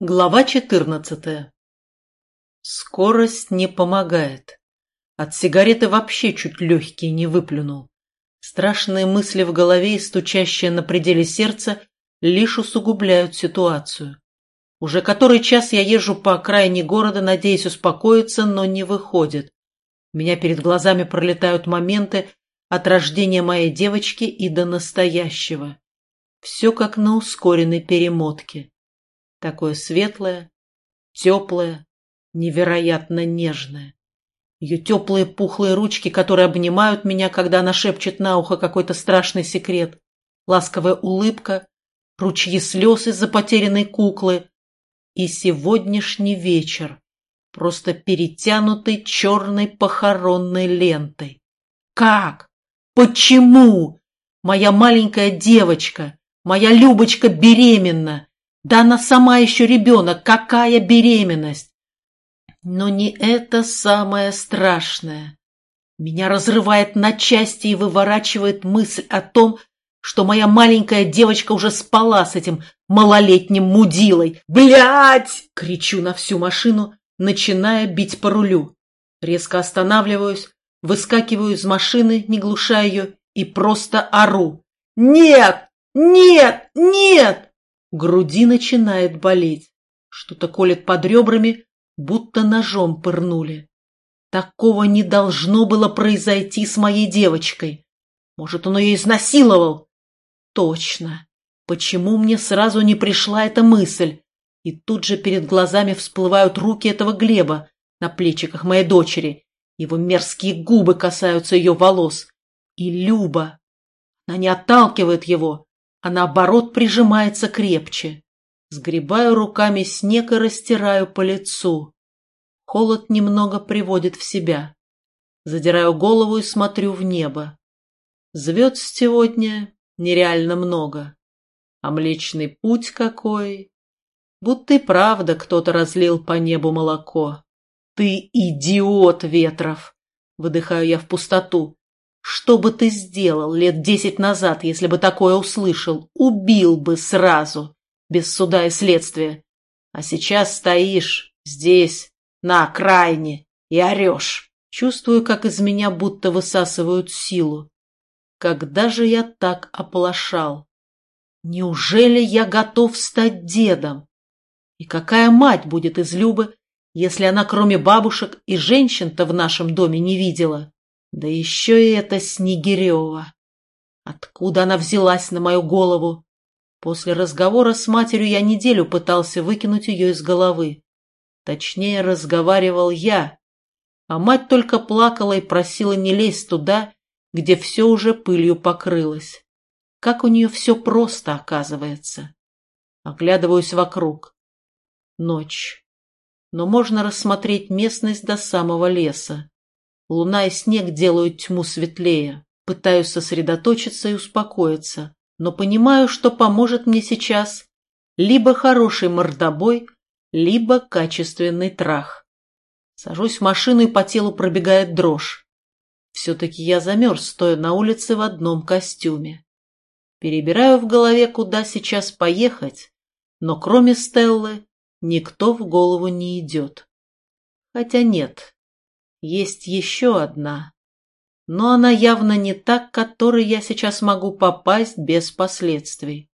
Глава 14. Скорость не помогает. От сигареты вообще чуть легкие не выплюнул. Страшные мысли в голове и стучащие на пределе сердца лишь усугубляют ситуацию. Уже который час я езжу по окраине города, надеясь успокоиться, но не выходит. У меня перед глазами пролетают моменты от рождения моей девочки и до настоящего. Все как на ускоренной перемотке. Такое светлое, теплое, невероятно нежное. Ее теплые пухлые ручки, которые обнимают меня, когда она шепчет на ухо какой-то страшный секрет. Ласковая улыбка, ручьи слез из-за потерянной куклы. И сегодняшний вечер, просто перетянутый черной похоронной лентой. Как? Почему? Моя маленькая девочка, моя Любочка беременна. Да она сама еще ребенок, какая беременность! Но не это самое страшное. Меня разрывает на части и выворачивает мысль о том, что моя маленькая девочка уже спала с этим малолетним мудилой. «Блядь!» — кричу на всю машину, начиная бить по рулю. Резко останавливаюсь, выскакиваю из машины, не глуша ее, и просто ору. «Нет! Нет! Нет!» Груди начинает болеть. Что-то колет под ребрами, будто ножом пырнули. Такого не должно было произойти с моей девочкой. Может, он ее изнасиловал? Точно. Почему мне сразу не пришла эта мысль? И тут же перед глазами всплывают руки этого Глеба на плечиках моей дочери. Его мерзкие губы касаются ее волос. И Люба. Она не отталкивает его, а наоборот прижимается крепче. Сгребаю руками снег и растираю по лицу. Холод немного приводит в себя. Задираю голову и смотрю в небо. Звезд сегодня нереально много. А Млечный Путь какой! Будто и правда кто-то разлил по небу молоко. Ты идиот, Ветров! Выдыхаю я в пустоту. Что бы ты сделал лет десять назад, если бы такое услышал? Убил бы сразу, без суда и следствия. А сейчас стоишь здесь, на окраине, и орешь. Чувствую, как из меня будто высасывают силу. Когда же я так оплошал? Неужели я готов стать дедом? И какая мать будет из Любы, если она кроме бабушек и женщин-то в нашем доме не видела? Да еще и эта Снегирева. Откуда она взялась на мою голову? После разговора с матерью я неделю пытался выкинуть ее из головы. Точнее, разговаривал я, а мать только плакала и просила не лезть туда, где все уже пылью покрылось. Как у нее все просто, оказывается. Оглядываюсь вокруг. Ночь. Но можно рассмотреть местность до самого леса. Луна и снег делают тьму светлее. Пытаюсь сосредоточиться и успокоиться, но понимаю, что поможет мне сейчас либо хороший мордобой, либо качественный трах. Сажусь в машину и по телу пробегает дрожь. Все-таки я замерз, стоя на улице в одном костюме. Перебираю в голове, куда сейчас поехать, но кроме Стеллы никто в голову не идет. Хотя нет, есть еще одна. Но она явно не та, к которой я сейчас могу попасть без последствий.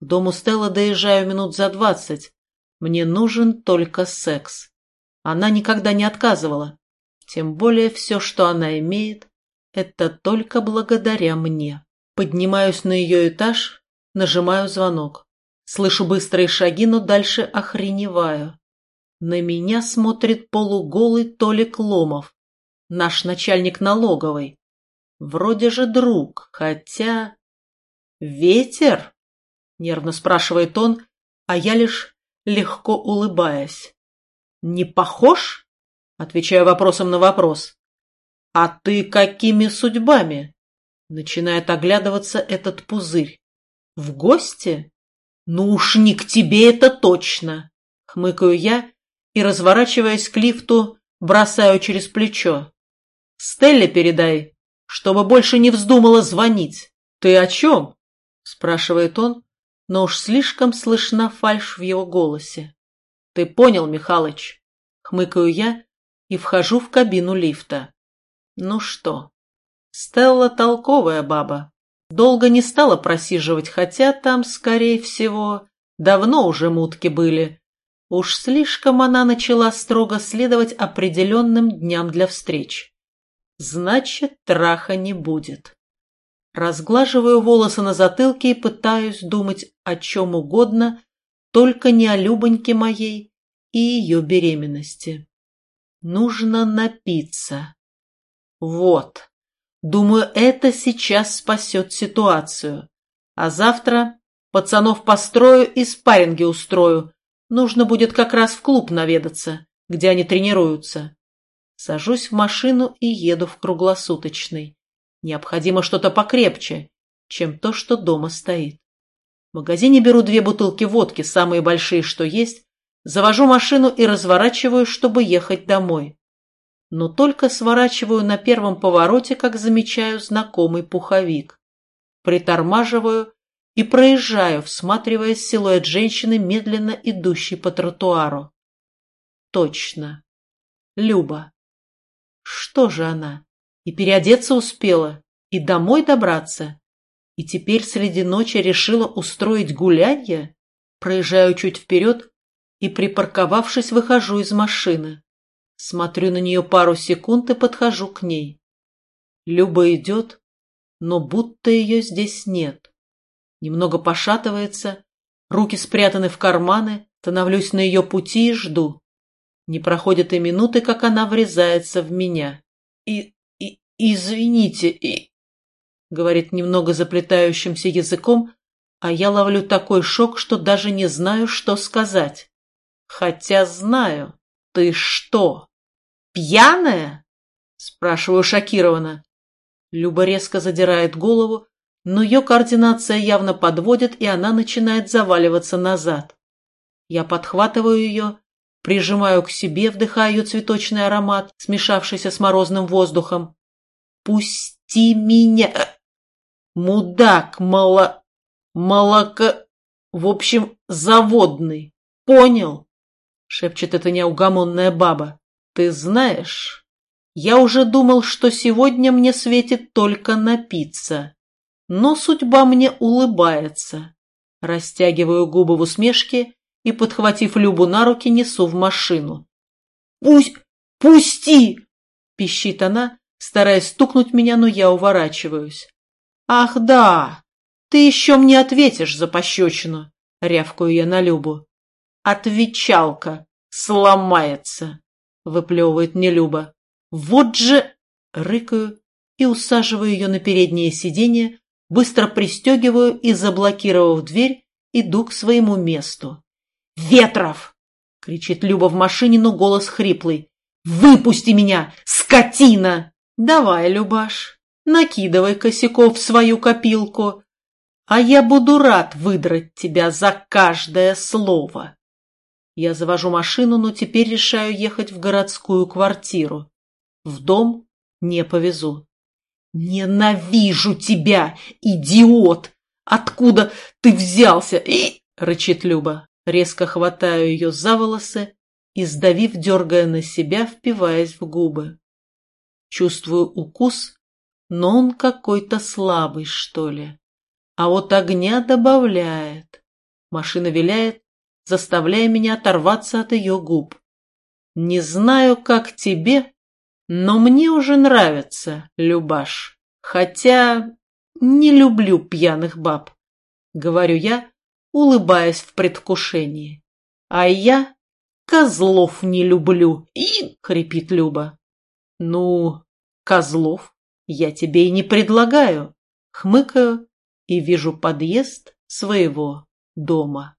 К дому Стелла доезжаю минут за двадцать. Мне нужен только секс. Она никогда не отказывала. Тем более все, что она имеет, это только благодаря мне. Поднимаюсь на ее этаж, нажимаю звонок. Слышу быстрые шаги, но дальше охреневаю. На меня смотрит полуголый Толик Ломов, наш начальник налоговой. Вроде же друг, хотя... «Ветер?» — нервно спрашивает он, а я лишь легко улыбаясь. «Не похож?» — отвечаю вопросом на вопрос. «А ты какими судьбами?» — начинает оглядываться этот пузырь. «В гости?» «Ну уж не к тебе это точно!» — хмыкаю я и, разворачиваясь к лифту, бросаю через плечо. «Стелле передай, чтобы больше не вздумала звонить. Ты о чем?» – спрашивает он, но уж слишком слышна фальшь в его голосе. Ты понял, Михалыч? Хмыкаю я и вхожу в кабину лифта. Ну что, Стелла толковая баба. Долго не стала просиживать, хотя там, скорее всего, давно уже мутки были. Уж слишком она начала строго следовать определенным дням для встреч. Значит, траха не будет. Разглаживаю волосы на затылке и пытаюсь думать о чем угодно, только не о Любоньке моей и ее беременности. Нужно напиться. Вот. Думаю, это сейчас спасет ситуацию. А завтра пацанов построю и спарринги устрою. Нужно будет как раз в клуб наведаться, где они тренируются. Сажусь в машину и еду в круглосуточный. Необходимо что-то покрепче, чем то, что дома стоит. В магазине беру две бутылки водки, самые большие, что есть, завожу машину и разворачиваю, чтобы ехать домой. Но только сворачиваю на первом повороте, как замечаю знакомый пуховик. Притормаживаю и проезжаю, всматриваясь в силуэт женщины, медленно идущей по тротуару. Точно. Люба. Что же она? И переодеться успела, и домой добраться. И теперь среди ночи решила устроить гулянье? Проезжаю чуть вперед и, припарковавшись, выхожу из машины. Смотрю на нее пару секунд и подхожу к ней. Люба идет, но будто ее здесь нет. Немного пошатывается, руки спрятаны в карманы, становлюсь на ее пути и жду. Не проходит и минуты, как она врезается в меня. И... и... извините, и... Говорит немного заплетающимся языком, а я ловлю такой шок, что даже не знаю, что сказать. Хотя знаю. Ты что, пьяная? Спрашиваю шокированно. Люба резко задирает голову, но ее координация явно подводит, и она начинает заваливаться назад. Я подхватываю ее Прижимаю к себе, вдыхая ее цветочный аромат, смешавшийся с морозным воздухом. «Пусти меня!» «Мудак, мало... молоко... в общем, заводный. Понял?» — шепчет эта неугомонная баба. «Ты знаешь, я уже думал, что сегодня мне светит только напиться. Но судьба мне улыбается». Растягиваю губы в усмешке и, подхватив Любу на руки, несу в машину. «Пусть... пусти!» — пищит она, стараясь стукнуть меня, но я уворачиваюсь. «Ах да! Ты еще мне ответишь за пощечину!» — рявкаю я на Любу. «Отвечалка! Сломается!» — выплевывает мне Люба. «Вот же...» — рыкаю и усаживаю ее на переднее сиденье, быстро пристегиваю и, заблокировав дверь, иду к своему месту. «Ветров!» — кричит Люба в машине, но голос хриплый. «Выпусти меня, скотина!» «Давай, Любаш, накидывай косяков в свою копилку, а я буду рад выдрать тебя за каждое слово». Я завожу машину, но теперь решаю ехать в городскую квартиру. В дом не повезу. «Ненавижу тебя, идиот! Откуда ты взялся?» и... — рычит Люба. Резко хватаю ее за волосы и, сдавив, дергая на себя, впиваясь в губы. Чувствую укус, но он какой-то слабый, что ли. А вот огня добавляет. Машина виляет, заставляя меня оторваться от ее губ. Не знаю, как тебе, но мне уже нравится, Любаш. Хотя не люблю пьяных баб. Говорю я, улыбаясь в предвкушении. А я козлов не люблю, и хрипит Люба. Ну, козлов я тебе и не предлагаю. Хмыкаю и вижу подъезд своего дома.